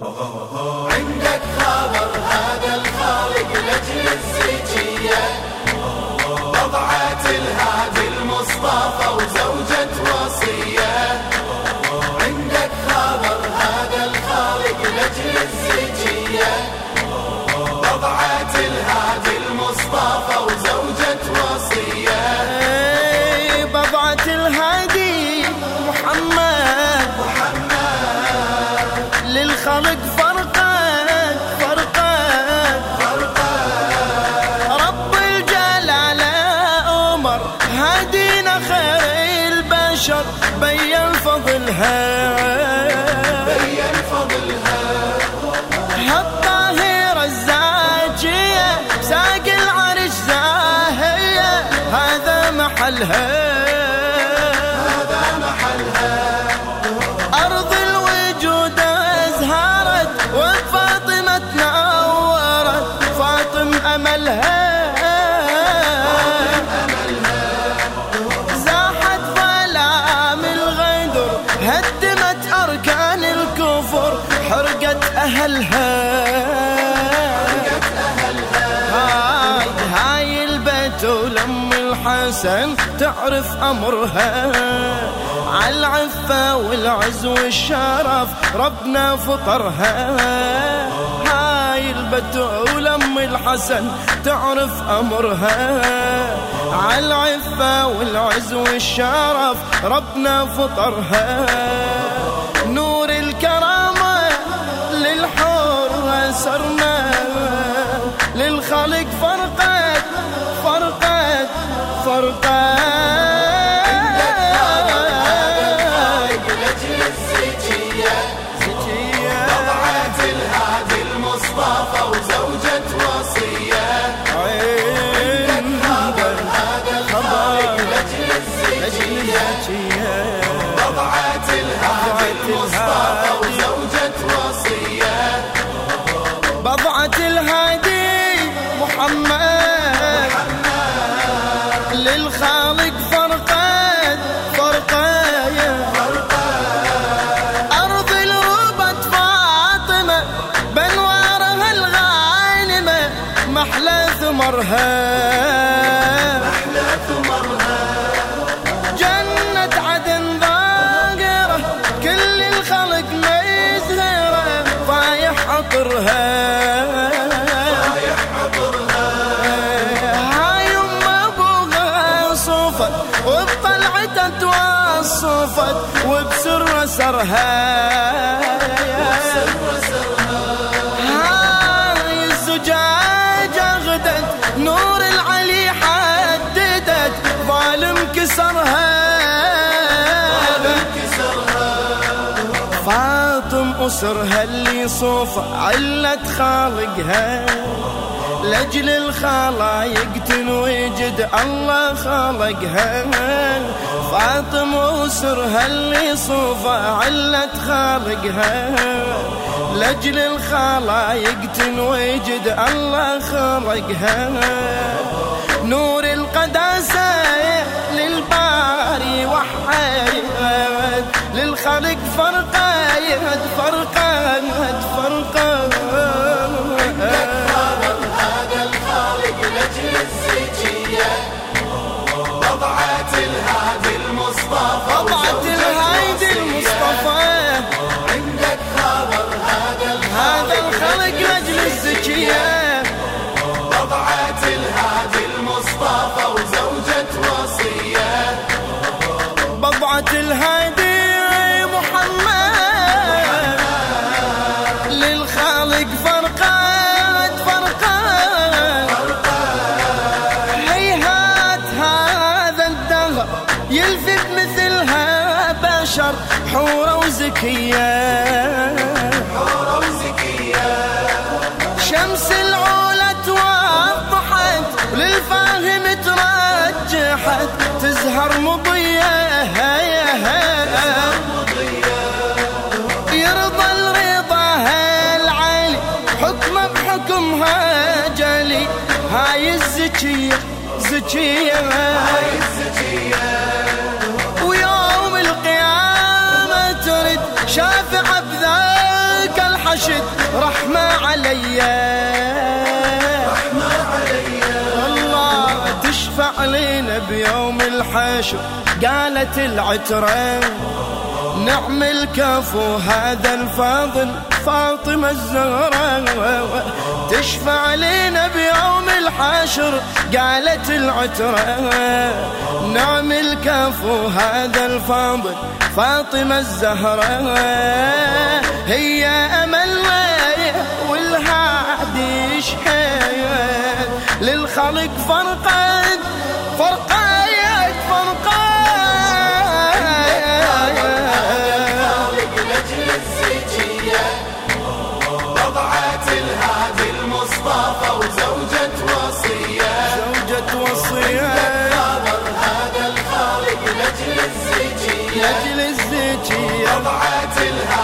عندك هدينا خير البشر بين فضلها. هدمت أركان الكفر حرقت أهلها. هاي هاي البتول ام الحسن تعرف أمرها. عالعفة والعز والشرف ربنا فطرها. هاي البتول ام الحسن تعرف أمرها. عالعفة والعز والشرف ربنا فطرها. نور الكرامة للحور سرنا للخلق فرقت فرقت فرقت ثمرها أحلى ثمرها جنة عدن ظاهرة كل الخلق مزهرة فايح عطرها وبطلعته توصفت وبسر سرها. أسرها اللي صوف علة خالقها. لأجل الخلايق تنوجد الله خلقها فاطم أسرها اللي صوف علة خالقها. لأجل الخلايق تنوجد الله خلقها نور القداسة وضعت وصية. المصطفى عندك خبر هذا الخلق لأجل الزكية وزكية حورة وزكية شمس العلا توضحت للفاهم ترجحت تزهر مضية يرضى الرضا العلي حكمه بحكمها جلي. هاي الزكية زكية. هاي الزكية رحمة علي. رحمة علي. الله تشفع لنا بيوم الحشر قالت العترة. نعم الكفو هذا الفاضل فاطمة الزهراء تشفع لنا بيوم الحشر قالت العترة. نعم الكفو هذا الفاضل فاطمة الزهراء هي أملنا شهيد للخلق لجل الزكية وضعت الهادي المصطفى وزوجة وصية. زوجة وصية. هذا الخالق لأجل وضعت الهادي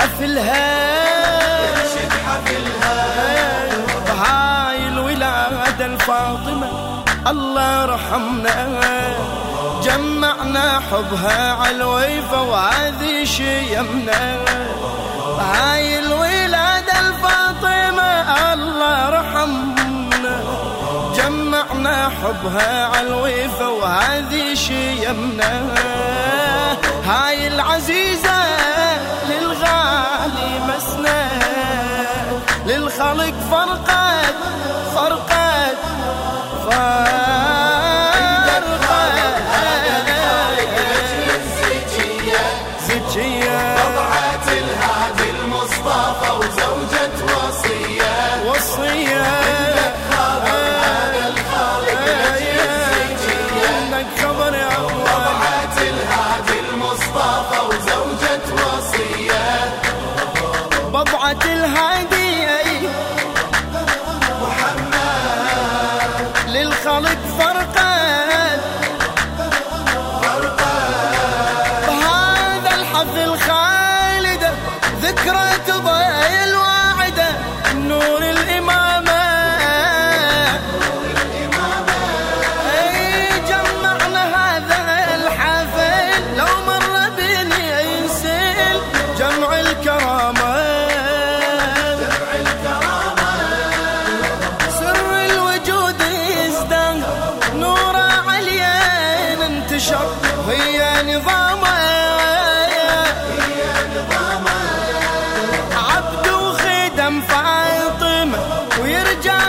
حفلها. شد حفلها هاي الولادة الفاطمة الله رحمنا جمعنا حبها على الويفة وهذه شيمنا. هاي الولادة الفاطمة الله رحمنا جمعنا حبها على الويفة وهذه شيمنا. هاي العزيزة. للغالي مسنا. للخلق فرقت فرقت فرقت ذكرى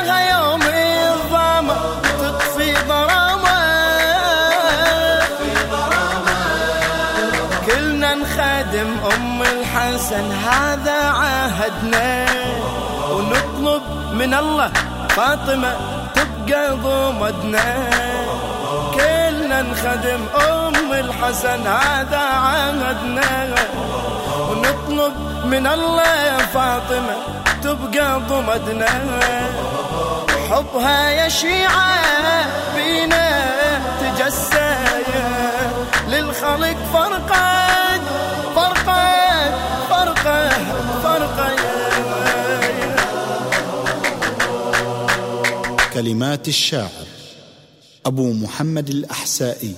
يوم تطفي كلنا أم الحسن هذا عهدنا. ونطلب من الله فاطمة تبقى ضمدنا. كلنا نخدم أم الحسن هذا عهدنا. ونطلب من الله يا فاطمة تبقى ضمدنا. حبها يا شيعة بينا تجسايا للخلق فرقت فرقت فرقت فرقت كلمات الشاعر أبو محمد الأحسائي.